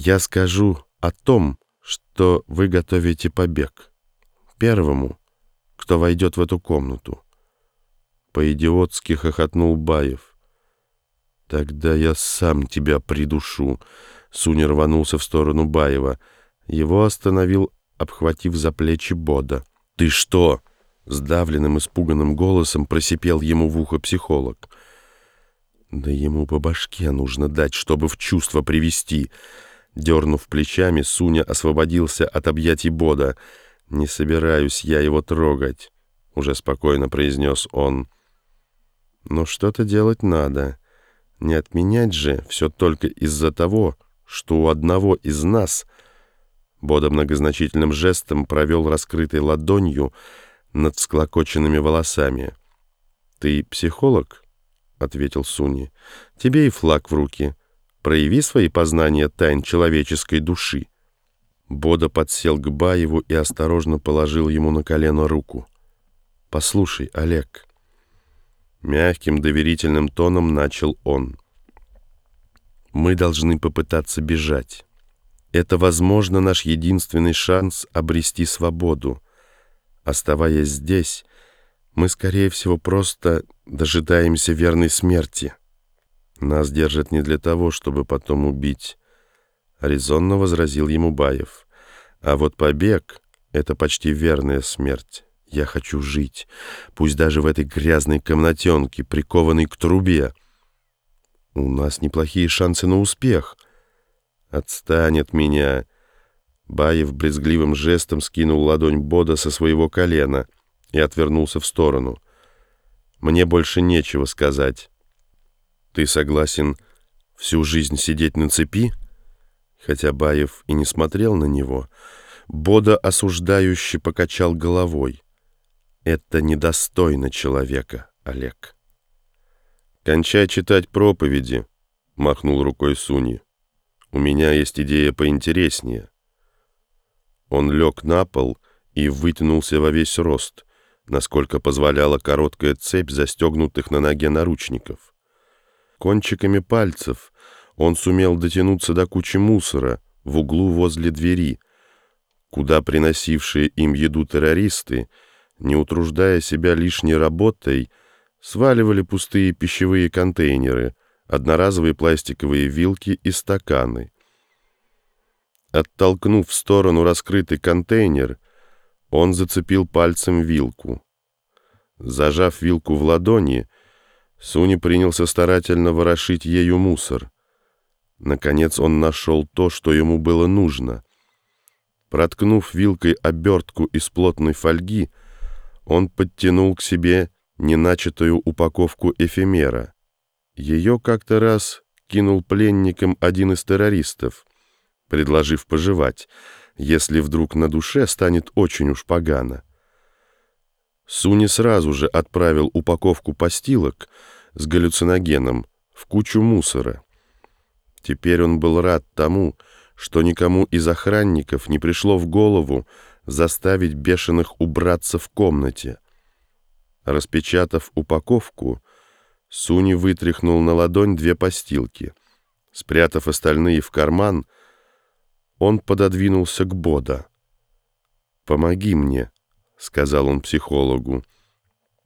Я скажу о том, что вы готовите побег. Первому, кто войдет в эту комнату. По-идиотски хохотнул Баев. Тогда я сам тебя придушу. Суня рванулся в сторону Баева. Его остановил, обхватив за плечи Бода. «Ты что?» — сдавленным, испуганным голосом просипел ему в ухо психолог. «Да ему по башке нужно дать, чтобы в чувство привести. Дернув плечами, Суня освободился от объятий Бода. «Не собираюсь я его трогать», — уже спокойно произнес он. «Но что-то делать надо. Не отменять же все только из-за того, что у одного из нас...» Бода многозначительным жестом провел раскрытой ладонью над всклокоченными волосами. «Ты психолог?» — ответил Суни. «Тебе и флаг в руки». Прояви свои познания тайн человеческой души. Бода подсел к Баеву и осторожно положил ему на колено руку. «Послушай, Олег». Мягким доверительным тоном начал он. «Мы должны попытаться бежать. Это, возможно, наш единственный шанс обрести свободу. Оставаясь здесь, мы, скорее всего, просто дожидаемся верной смерти». Нас держат не для того, чтобы потом убить, — резонно возразил ему Баев. А вот побег — это почти верная смерть. Я хочу жить, пусть даже в этой грязной комнатенке, прикованной к трубе. У нас неплохие шансы на успех. Отстань от меня. Баев брезгливым жестом скинул ладонь Бода со своего колена и отвернулся в сторону. Мне больше нечего сказать. Ты согласен всю жизнь сидеть на цепи? Хотя Баев и не смотрел на него, Бода осуждающе покачал головой. Это недостойно человека, Олег. «Кончай читать проповеди», — махнул рукой Суни. «У меня есть идея поинтереснее». Он лег на пол и вытянулся во весь рост, насколько позволяла короткая цепь застегнутых на ноге наручников. Кончиками пальцев он сумел дотянуться до кучи мусора в углу возле двери, куда приносившие им еду террористы, не утруждая себя лишней работой, сваливали пустые пищевые контейнеры, одноразовые пластиковые вилки и стаканы. Оттолкнув в сторону раскрытый контейнер, он зацепил пальцем вилку. Зажав вилку в ладони, Суни принялся старательно ворошить ею мусор. Наконец он нашел то, что ему было нужно. Проткнув вилкой обертку из плотной фольги, он подтянул к себе неначатую упаковку эфемера. Ее как-то раз кинул пленникам один из террористов, предложив пожевать, если вдруг на душе станет очень уж погано. Суни сразу же отправил упаковку постилок с галлюциногеном в кучу мусора. Теперь он был рад тому, что никому из охранников не пришло в голову заставить бешеных убраться в комнате. Распечатав упаковку, Суни вытряхнул на ладонь две постилки. Спрятав остальные в карман, он пододвинулся к Бода. «Помоги мне», — сказал он психологу.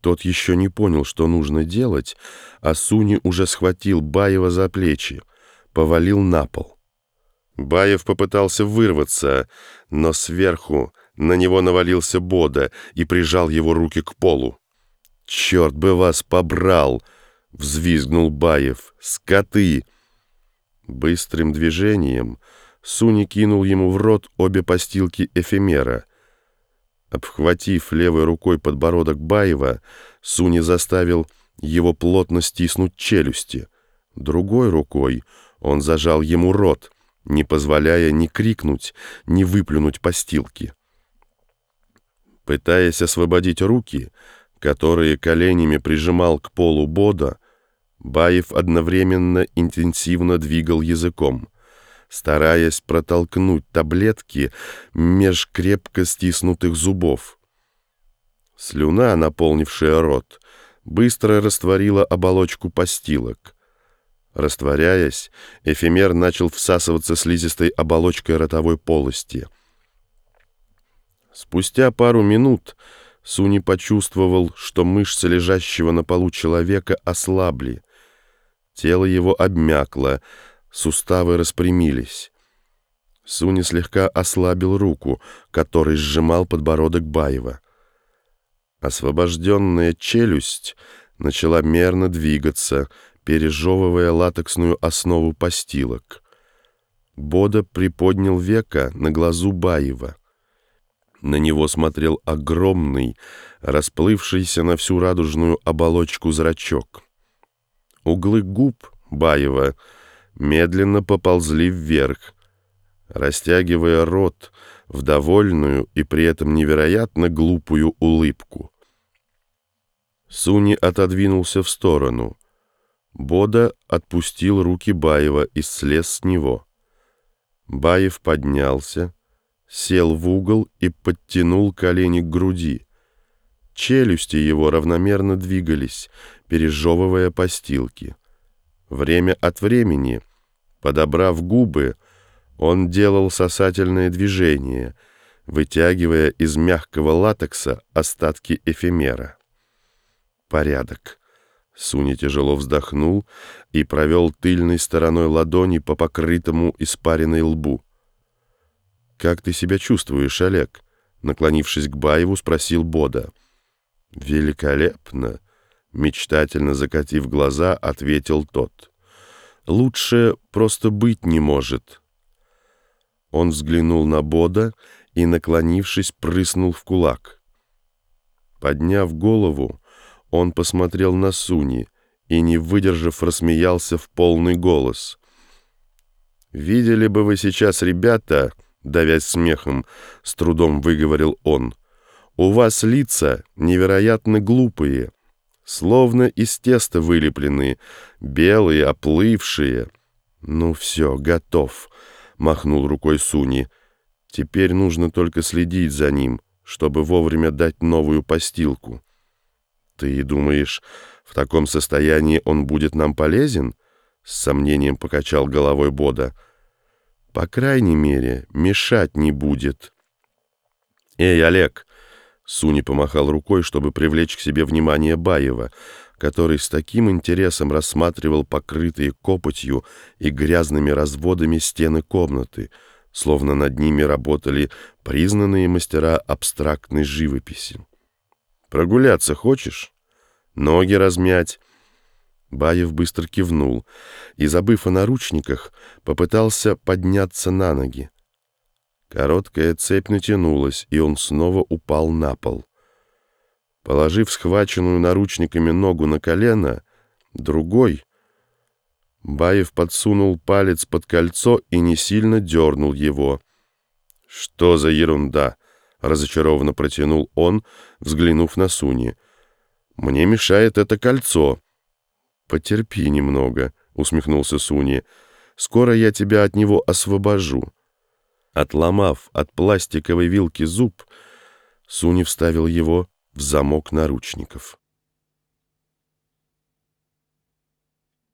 Тот еще не понял, что нужно делать, а Суни уже схватил Баева за плечи, повалил на пол. Баев попытался вырваться, но сверху на него навалился Бода и прижал его руки к полу. «Черт бы вас побрал!» — взвизгнул Баев. «Скоты!» Быстрым движением Суни кинул ему в рот обе постилки эфемера — Обхватив левой рукой подбородок Баева, Суни заставил его плотно стиснуть челюсти. Другой рукой он зажал ему рот, не позволяя ни крикнуть, ни выплюнуть постилки. Пытаясь освободить руки, которые коленями прижимал к полу Бода, Баев одновременно интенсивно двигал языком стараясь протолкнуть таблетки меж крепко стиснутых зубов. Слюна, наполнившая рот, быстро растворила оболочку постилок. Растворяясь, эфемер начал всасываться слизистой оболочкой ротовой полости. Спустя пару минут Суни почувствовал, что мышцы лежащего на полу человека ослабли. Тело его обмякло, суставы распрямились. Суни слегка ослабил руку, которой сжимал подбородок Баева. Освобожденная челюсть начала мерно двигаться, пережевывая латексную основу постилок. Бода приподнял века на глазу Баева. На него смотрел огромный, расплывшийся на всю радужную оболочку зрачок. Углы губ Баева медленно поползли вверх, растягивая рот в довольную и при этом невероятно глупую улыбку. Суни отодвинулся в сторону. Бода отпустил руки Баева и слез с него. Баев поднялся, сел в угол и подтянул колени к груди. Челюсти его равномерно двигались, пережевывая постилки. Время от времени, подобрав губы, он делал сосательное движение, вытягивая из мягкого латекса остатки эфемера. Порядок. Суни тяжело вздохнул и провел тыльной стороной ладони по покрытому испаренной лбу. «Как ты себя чувствуешь, Олег?» Наклонившись к Баеву, спросил Бода. «Великолепно!» Мечтательно закатив глаза, ответил тот. «Лучше просто быть не может». Он взглянул на Бода и, наклонившись, прыснул в кулак. Подняв голову, он посмотрел на Суни и, не выдержав, рассмеялся в полный голос. «Видели бы вы сейчас, ребята...» давясь смехом, с трудом выговорил он. «У вас лица невероятно глупые, словно из теста вылеплены, белые, оплывшие». «Ну все, готов», — махнул рукой Суни. «Теперь нужно только следить за ним, чтобы вовремя дать новую постилку». «Ты думаешь, в таком состоянии он будет нам полезен?» С сомнением покачал головой Бода. По крайней мере, мешать не будет. «Эй, Олег!» Суни помахал рукой, чтобы привлечь к себе внимание Баева, который с таким интересом рассматривал покрытые копотью и грязными разводами стены комнаты, словно над ними работали признанные мастера абстрактной живописи. «Прогуляться хочешь? Ноги размять?» Баев быстро кивнул и, забыв о наручниках, попытался подняться на ноги. Короткая цепь натянулась, и он снова упал на пол. Положив схваченную наручниками ногу на колено, другой, Баев подсунул палец под кольцо и не сильно дернул его. «Что за ерунда?» — разочарованно протянул он, взглянув на Суни. «Мне мешает это кольцо». «Потерпи немного», — усмехнулся Суни. «Скоро я тебя от него освобожу». Отломав от пластиковой вилки зуб, Суни вставил его в замок наручников.